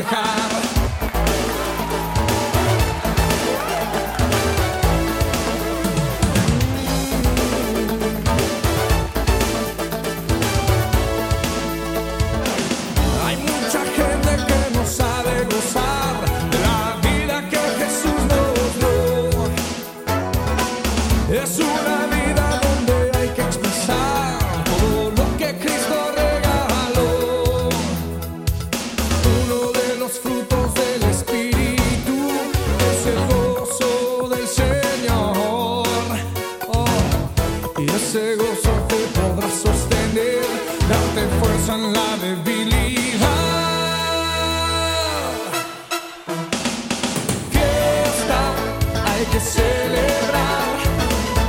Hay mucha gente que no sabe gozar la vida que Jesús nos dio. Es una vida. darte fuerza en la debilidad. Fiesta, hay que celebrar.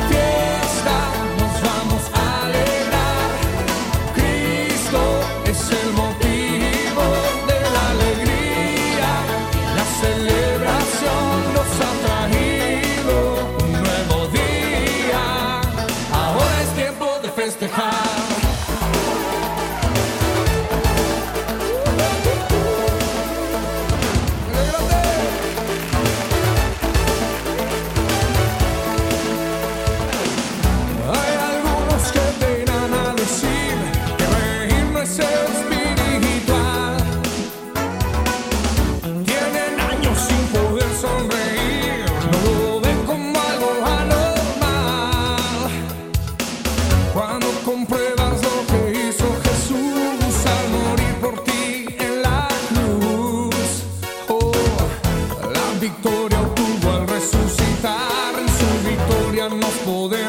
Fiesta, nos vamos a alegrar. Cristo es el motivo de la alegría. La celebración nos ha traído un nuevo día. Ahora es tiempo de festejar. poder.